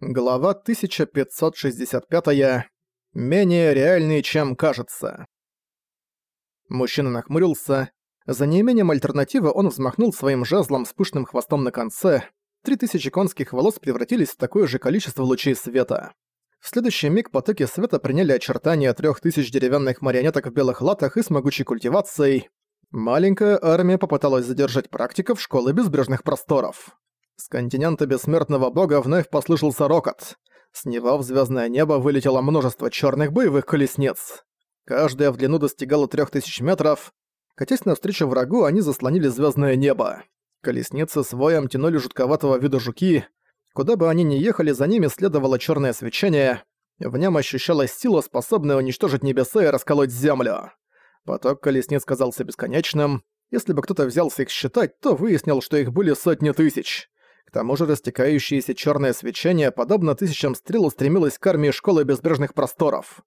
Глава 1565. Менее реальный, чем кажется. Мужчина нахмурился. За неимением альтернативы он взмахнул своим жезлом с пышным хвостом на конце. Три тысячи конских волос превратились в такое же количество лучей света. В следующий миг потоки света приняли очертания трех тысяч деревянных марионеток в белых латах и с могучей культивацией. Маленькая армия попыталась задержать практиков школы безбрежных просторов. С континента бессмертного бога вновь послышался рокот. С него в звездное небо вылетело множество черных боевых колесниц. Каждая в длину достигала 3000 метров. Катясь навстречу врагу, они заслонили звездное небо. Колесницы с воем тянули жутковатого вида жуки. Куда бы они ни ехали, за ними следовало черное свечение. В нем ощущалась сила, способная уничтожить небеса и расколоть землю. Поток колесниц казался бесконечным. Если бы кто-то взялся их считать, то выяснил, что их были сотни тысяч. К тому же растекающееся черное свечение, подобно тысячам стрел, устремилось к армии школы безбрежных просторов.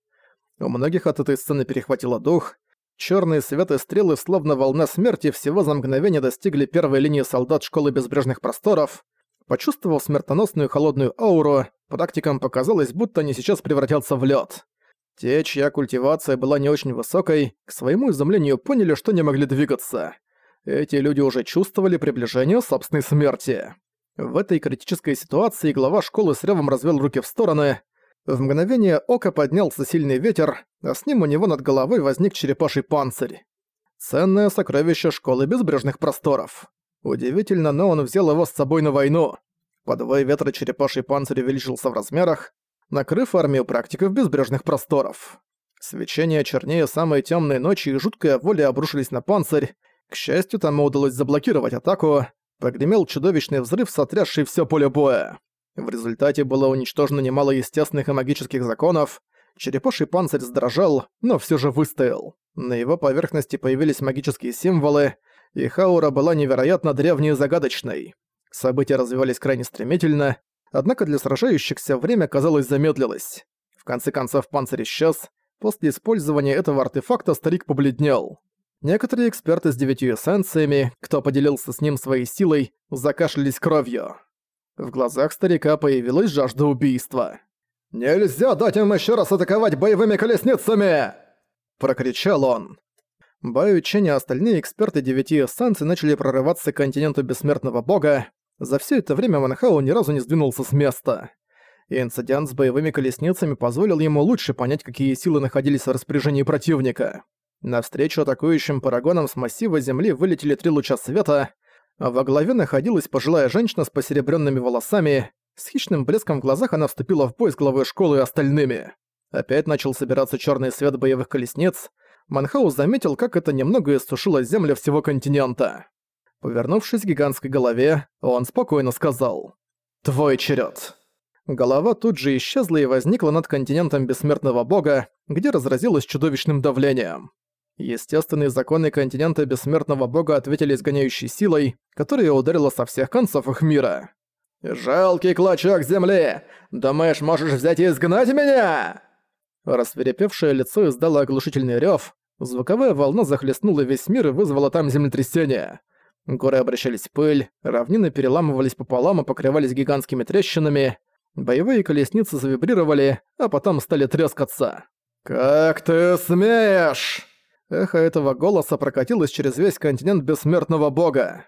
У многих от этой сцены перехватило дух. Черные свет и стрелы, словно волна смерти, всего за мгновение достигли первой линии солдат школы безбрежных просторов. Почувствовав смертоносную холодную ауру, практикам показалось, будто они сейчас превратятся в лед. Те, чья культивация была не очень высокой, к своему изумлению поняли, что не могли двигаться. Эти люди уже чувствовали приближение собственной смерти. В этой критической ситуации глава школы с ревом развел руки в стороны. В мгновение ока поднялся сильный ветер, а с ним у него над головой возник черепаший панцирь. Ценное сокровище школы безбрежных просторов. Удивительно, но он взял его с собой на войну. Подвой ветра черепаший панцирь увеличился в размерах, накрыв армию практиков безбрежных просторов. Свечение чернее самой темной ночи и жуткая воля обрушились на панцирь. К счастью, тому удалось заблокировать атаку, Прогремел чудовищный взрыв, сотрясший все поле боя. В результате было уничтожено немало естественных и магических законов. Черепаший панцирь сдрожал, но все же выстоял. На его поверхности появились магические символы, и Хаура была невероятно древней и загадочной. События развивались крайне стремительно, однако для сражающихся время, казалось, замедлилось. В конце концов панцирь исчез. После использования этого артефакта старик побледнел. Некоторые эксперты с девятью эссенциями, кто поделился с ним своей силой, закашлялись кровью. В глазах старика появилась жажда убийства. «Нельзя дать им еще раз атаковать боевыми колесницами!» Прокричал он. Баю Чень и остальные эксперты девяти эссенций начали прорываться к континенту бессмертного бога. За все это время Ван Хао ни разу не сдвинулся с места. инцидент с боевыми колесницами позволил ему лучше понять, какие силы находились в распоряжении противника. Навстречу атакующим парагонам с массива земли вылетели три луча света, во главе находилась пожилая женщина с посеребренными волосами. С хищным блеском в глазах она вступила в бой с главой школы и остальными. Опять начал собираться черный свет боевых колесниц. Манхаус заметил, как это немного иссушило землю всего континента. Повернувшись к гигантской голове, он спокойно сказал «Твой черед. Голова тут же исчезла и возникла над континентом бессмертного бога, где разразилась чудовищным давлением. Естественные законы континента бессмертного бога ответили изгоняющей силой, которая ударила со всех концов их мира. «Жалкий клочок земли! Думаешь, можешь взять и изгнать меня?» Расверепевшее лицо издало оглушительный рёв, звуковая волна захлестнула весь мир и вызвала там землетрясение. Горы обращались в пыль, равнины переламывались пополам и покрывались гигантскими трещинами, боевые колесницы завибрировали, а потом стали трескаться. «Как ты смеешь!» Эхо этого голоса прокатилось через весь континент бессмертного бога.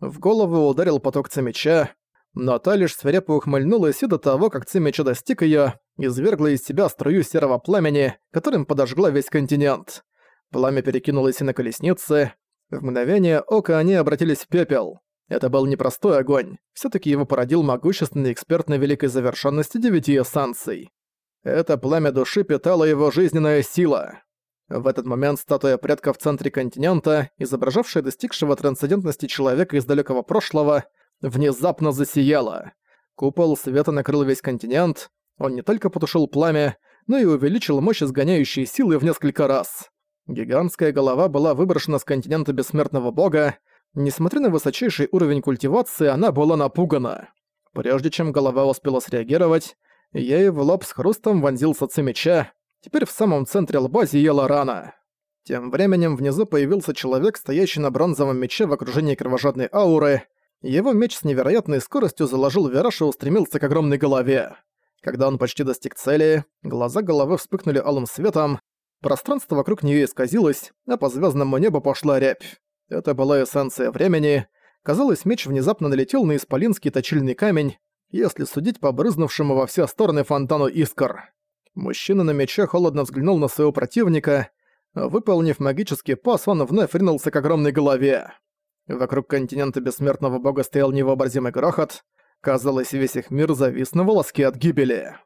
В голову ударил поток цемеча, но та лишь свирепо ухмыльнулась и до того, как цемеча достиг её, извергла из себя струю серого пламени, которым подожгла весь континент. Пламя перекинулось и на колесницы. В мгновение ока они обратились в пепел. Это был непростой огонь, всё-таки его породил могущественный эксперт на великой завершенности девяти эссанций. Это пламя души питало его жизненная сила. В этот момент статуя предка в центре континента, изображавшая достигшего трансцендентности человека из далекого прошлого, внезапно засияла. Купол света накрыл весь континент, он не только потушил пламя, но и увеличил мощь изгоняющей силы в несколько раз. Гигантская голова была выброшена с континента бессмертного бога, несмотря на высочайший уровень культивации, она была напугана. Прежде чем голова успела среагировать, ей в лоб с хрустом вонзился цемеча, Теперь в самом центре лба зияла рана. Тем временем внизу появился человек, стоящий на бронзовом мече в окружении кровожадной ауры. Его меч с невероятной скоростью заложил вираж и устремился к огромной голове. Когда он почти достиг цели, глаза головы вспыхнули алым светом, пространство вокруг нее исказилось, а по звездному небу пошла рябь. Это была эссенция времени. Казалось, меч внезапно налетел на исполинский точильный камень, если судить по брызнувшему во все стороны фонтану искр. Мужчина на мече холодно взглянул на своего противника. Выполнив магический пас, он вновь ринулся к огромной голове. Вокруг континента бессмертного бога стоял невообразимый грохот. Казалось, весь их мир завис на волоске от гибели.